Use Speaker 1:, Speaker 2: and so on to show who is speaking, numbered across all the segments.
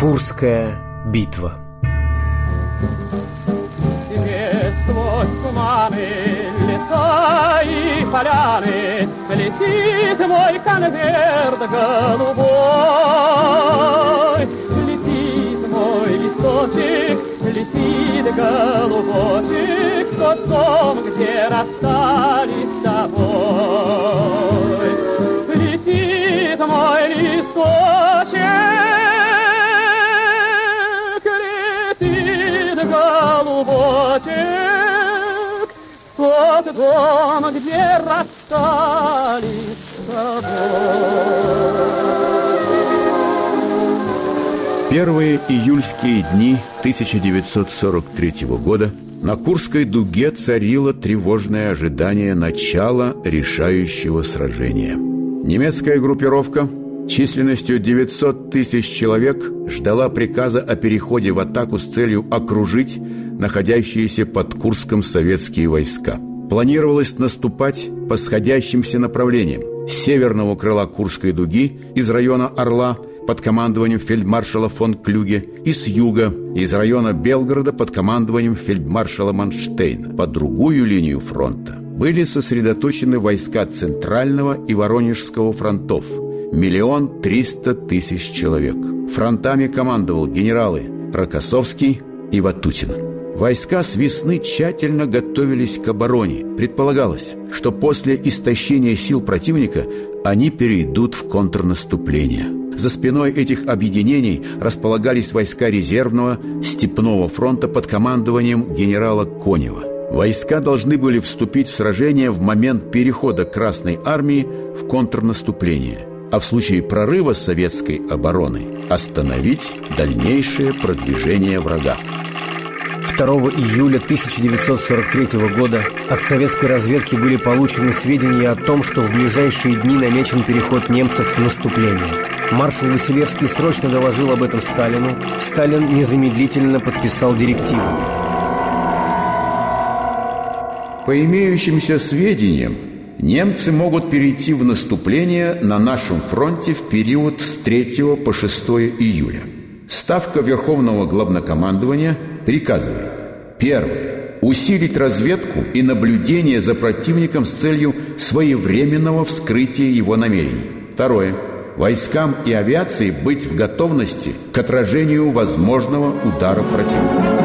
Speaker 1: Курская битва.
Speaker 2: Сквозь туманы, леса и поляны Летит мой конверт голубой. Летит мой листочек, летит голубочек Тот дом, где расстались с тобой дом, где расстались с.
Speaker 3: Первые июльские дни 1943 года на Курской дуге царило тревожное ожидание начала решающего сражения. Немецкая группировка численностью 900 тысяч человек ждала приказа о переходе в атаку с целью окружить находящиеся под Курском советские войска. Планировалось наступать по сходящимся направлениям с северного крыла Курской дуги из района Орла под командованием фельдмаршала фон Клюге и с юга из района Белгорода под командованием фельдмаршала Манштейна по другую линию фронта были сосредоточены войска Центрального и Воронежского фронтов – миллион триста тысяч человек. Фронтами командовал генералы Рокоссовский и Ватутин. Войска с весны тщательно готовились к обороне. Предполагалось, что после истощения сил противника они перейдут в контрнаступление. За спиной этих объединений располагались войска резервного Степного фронта под командованием генерала Конева. Войска должны были вступить в сражение в момент перехода Красной Армии в контрнаступление, а в случае прорыва советской обороны остановить дальнейшее продвижение врага.
Speaker 1: 2 июля 1943 года от советской разведки были получены сведения о том, что в ближайшие дни намечен переход немцев в наступление. Маршал Василевский срочно доложил об этом Сталину. Сталин незамедлительно подписал директиву.
Speaker 3: По имеющимся сведениям, немцы могут перейти в наступление на нашем фронте в период с 3 по 6 июля. Ставка Верховного Главнокомандования – приказывает Первое. Усилить разведку и наблюдение за противником с целью своевременного вскрытия его намерений. Второе. Войскам и авиации быть в готовности к отражению возможного удара противника.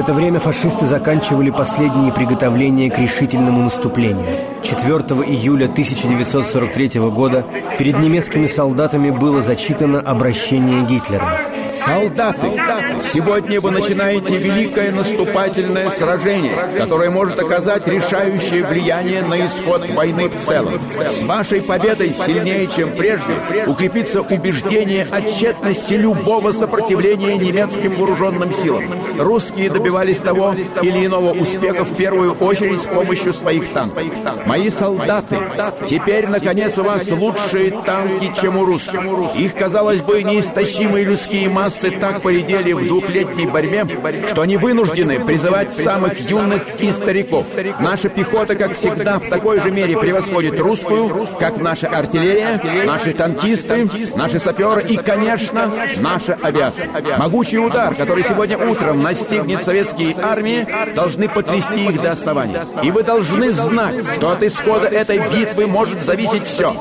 Speaker 1: Это время фашисты заканчивали последние приготовления к решительному наступлению. 4 июля 1943 года перед немецкими солдатами было зачитано обращение Гитлера.
Speaker 3: Солдаты, сегодня вы начинаете великое наступательное сражение, которое может оказать решающее влияние на исход войны в целом. С вашей победой сильнее, чем прежде, укрепится убеждение о тщетности любого сопротивления немецким вооруженным силам. Русские добивались того или иного успеха в первую очередь с помощью своих танков. Мои солдаты, теперь, наконец, у вас лучшие танки, чем у русских. Их, казалось бы, неистощимые людские массы массы так поредели в двухлетней борьбе, что они вынуждены призывать самых юных и стариков. Наша пехота, как всегда, в такой же мере превосходит русскую, как наша артиллерия, наши танкисты, наши саперы и, конечно, наша авиация. Могучий удар, который сегодня утром настигнет советские армии, должны потрясти их до основания. И вы должны знать, что от исхода этой битвы может зависеть все.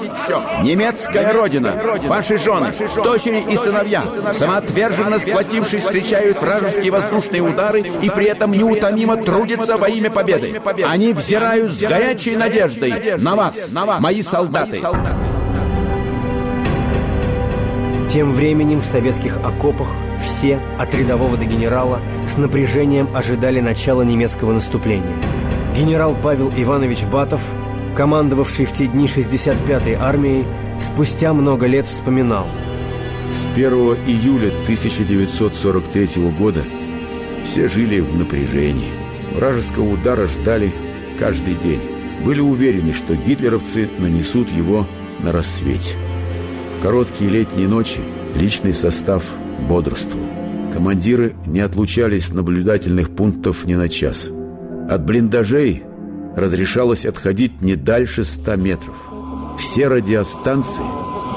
Speaker 3: Немецкая родина, ваши жены, дочери и сыновья, самоотреченные самоотверженно схватившись, встречают вражеские воздушные удары и при этом неутомимо трудятся во имя победы. Они взирают с горячей надеждой на вас, мои солдаты.
Speaker 1: Тем временем в советских окопах все, от рядового до генерала, с напряжением ожидали начала немецкого наступления. Генерал Павел Иванович Батов, командовавший в те дни 65-й армией, спустя много лет вспоминал.
Speaker 3: С 1 июля 1943 года все жили в напряжении. Вражеского удара ждали каждый день. Были уверены, что гитлеровцы нанесут его на рассвете. Короткие летние ночи личный состав бодрствовал. Командиры не отлучались с наблюдательных пунктов ни на час. От блиндажей разрешалось отходить не дальше 100 метров. Все радиостанции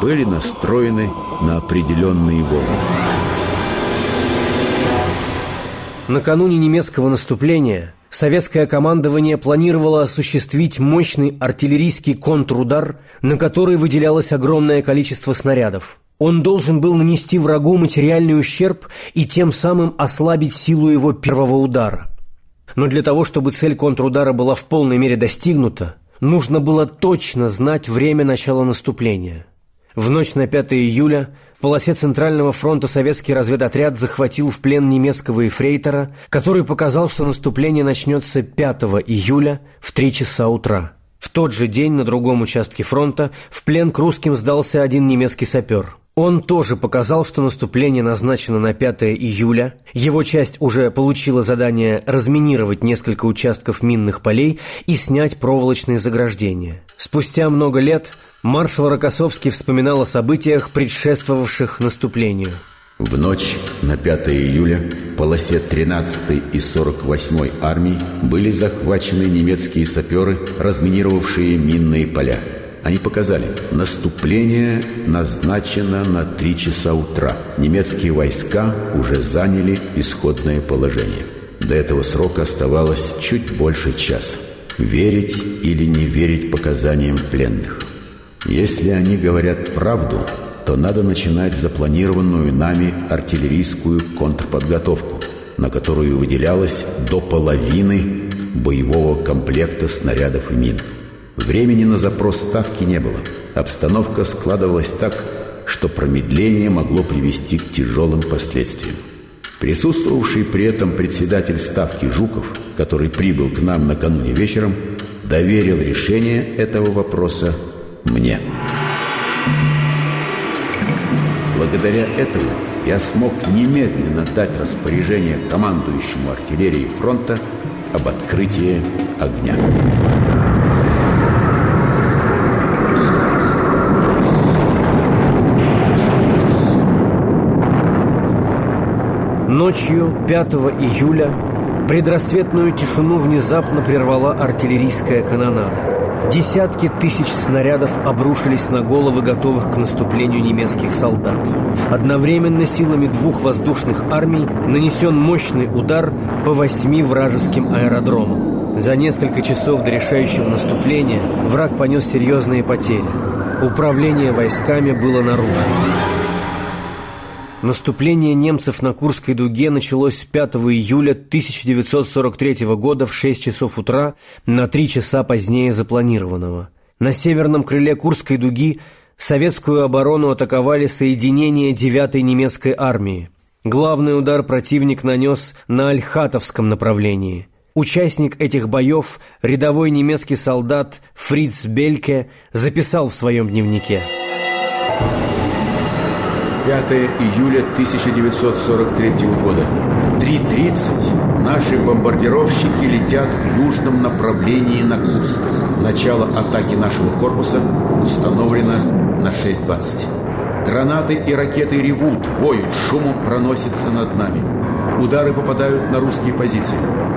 Speaker 3: были настроены на определенные волны.
Speaker 1: Накануне немецкого наступления советское командование планировало осуществить мощный артиллерийский контрудар, на который выделялось огромное количество снарядов. Он должен был нанести врагу материальный ущерб и тем самым ослабить силу его первого удара. Но для того, чтобы цель контрудара была в полной мере достигнута, нужно было точно знать время начала наступления. В ночь на 5 июля в полосе Центрального фронта советский разведотряд захватил в плен немецкого эфрейтора, который показал, что наступление начнется 5 июля в 3 часа утра. В тот же день на другом участке фронта в плен к русским сдался один немецкий сапер – он тоже показал, что наступление назначено на 5 июля. Его часть уже получила задание разминировать несколько участков минных полей и снять проволочные заграждения. Спустя много лет маршал Рокоссовский вспоминал о событиях, предшествовавших наступлению.
Speaker 3: В ночь на 5 июля в полосе 13 и 48 армий были захвачены немецкие саперы, разминировавшие минные поля. Они показали, наступление назначено на 3 часа утра. Немецкие войска уже заняли исходное положение. До этого срока оставалось чуть больше часа. Верить или не верить показаниям пленных. Если они говорят правду, то надо начинать запланированную нами артиллерийскую контрподготовку, на которую выделялось до половины боевого комплекта снарядов и мин. Времени на запрос ставки не было. Обстановка складывалась так, что промедление могло привести к тяжелым последствиям. Присутствовавший при этом председатель ставки Жуков, который прибыл к нам накануне вечером, доверил решение этого вопроса мне. Благодаря этому я смог немедленно дать распоряжение командующему артиллерии фронта об открытии огня.
Speaker 1: Ночью 5 июля предрассветную тишину внезапно прервала артиллерийская канонада. Десятки тысяч снарядов обрушились на головы готовых к наступлению немецких солдат. Одновременно силами двух воздушных армий нанесен мощный удар по восьми вражеским аэродромам. За несколько часов до решающего наступления враг понес серьезные потери. Управление войсками было нарушено. Наступление немцев на Курской дуге началось 5 июля 1943 года в 6 часов утра на 3 часа позднее запланированного. На северном крыле Курской дуги советскую оборону атаковали соединения 9-й немецкой армии. Главный удар противник нанес на Альхатовском направлении. Участник этих боев, рядовой немецкий солдат Фриц Бельке, записал в своем дневнике –
Speaker 3: 5 июля 1943 года. 3.30 наши бомбардировщики летят в южном направлении на Курск. Начало атаки нашего корпуса установлено на 6.20. Гранаты и ракеты ревут, воют, шумом проносятся над нами. Удары попадают на русские позиции.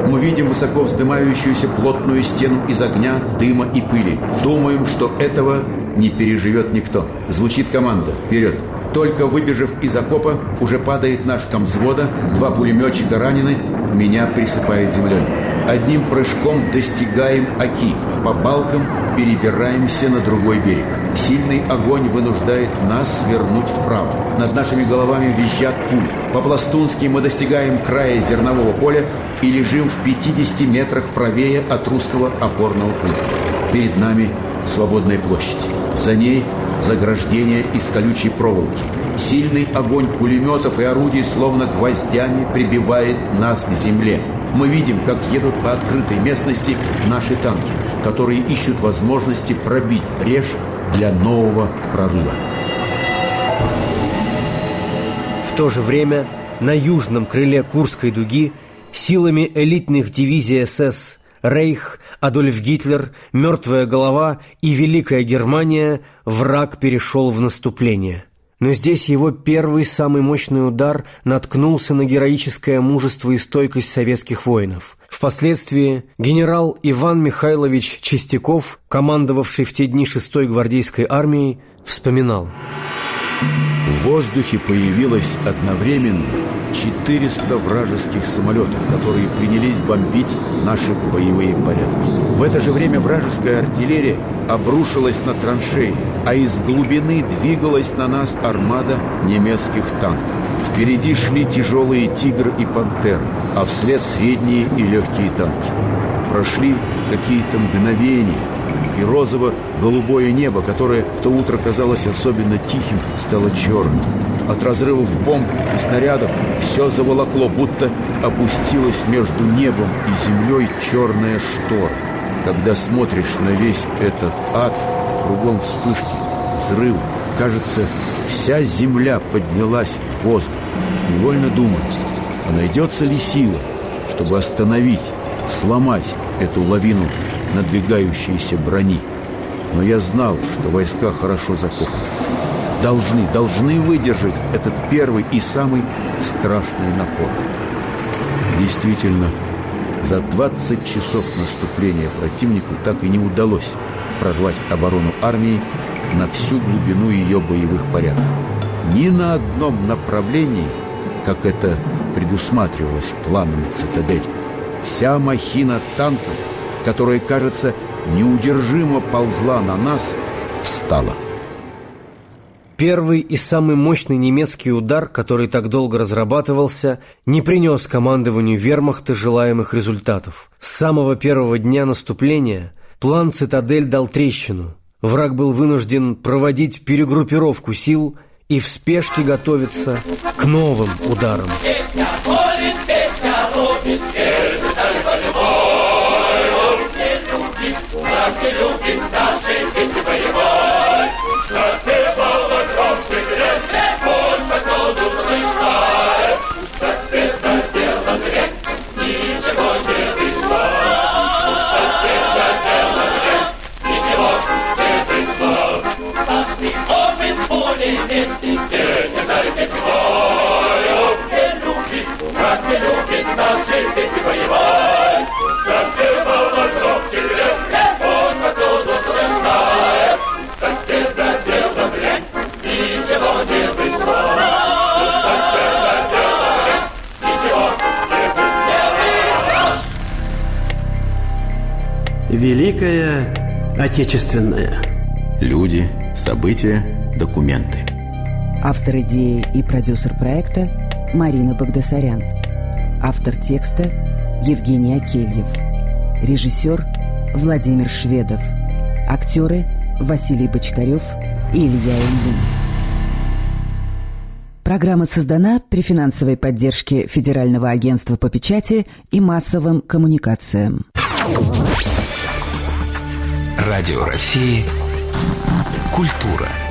Speaker 3: Мы видим высоко вздымающуюся плотную стену из огня, дыма и пыли. Думаем, что этого не переживет никто. Звучит команда «Вперед!» Только выбежав из окопа, уже падает наш комзвода, два пулеметчика ранены, меня присыпает землей. Одним прыжком достигаем Оки. По балкам перебираемся на другой берег. Сильный огонь вынуждает нас свернуть вправо. Над нашими головами визжат пули. По-пластунски мы достигаем края зернового поля и лежим в 50 метрах правее от русского опорного пункта. Перед нами свободная площадь. За ней заграждение из колючей проволоки. Сильный огонь пулеметов и орудий словно гвоздями прибивает нас к земле. Мы видим, как едут по открытой местности наши танки, которые ищут возможности пробить брешь для нового прорыва.
Speaker 1: В то же время на южном крыле Курской дуги силами элитных дивизий СС Рейх, Адольф Гитлер, Мертвая голова и Великая Германия враг перешел в наступление – но здесь его первый самый мощный удар наткнулся на героическое мужество и стойкость советских воинов. Впоследствии генерал Иван Михайлович Чистяков, командовавший в те дни 6-й гвардейской армией, вспоминал.
Speaker 3: В воздухе появилось одновременно 400 вражеских самолетов, которые принялись бомбить наши боевые порядки. В это же время вражеская артиллерия обрушилась на траншеи, а из глубины двигалась на нас армада немецких танков. Впереди шли тяжелые «Тигры» и «Пантеры», а вслед средние и легкие танки. Прошли какие-то мгновения, и розово-голубое небо, которое в то утро казалось особенно тихим, стало черным. От разрывов бомб и снарядов все заволокло, будто опустилась между небом и землей черная штора. Когда смотришь на весь этот ад, кругом вспышки, взрывы, кажется, вся земля поднялась в воздух. Невольно думать, а найдется ли сила, чтобы остановить, сломать эту лавину надвигающейся брони. Но я знал, что войска хорошо закопаны. Должны, должны выдержать этот первый и самый страшный напор. Действительно, за 20 часов наступления противнику так и не удалось прорвать оборону армии на всю глубину ее боевых порядков. Ни на одном направлении, как это предусматривалось планом «Цитадель», вся махина танков, которая, кажется, неудержимо ползла на нас, встала.
Speaker 1: Первый и самый мощный немецкий удар, который так долго разрабатывался, не принес командованию вермахта желаемых результатов. С самого первого дня наступления план «Цитадель» дал трещину. Враг был вынужден проводить перегруппировку сил и в спешке готовиться к новым ударам.
Speaker 4: Великая Отечественная.
Speaker 3: Люди, события, документы.
Speaker 5: Автор идеи и продюсер проекта Марина Багдасарян. Автор текста Евгений Акельев. Режиссер Владимир Шведов. Актеры Василий Бочкарев и Илья Ильин. Программа создана при финансовой поддержке Федерального агентства по печати и массовым коммуникациям.
Speaker 6: Радио России «Культура».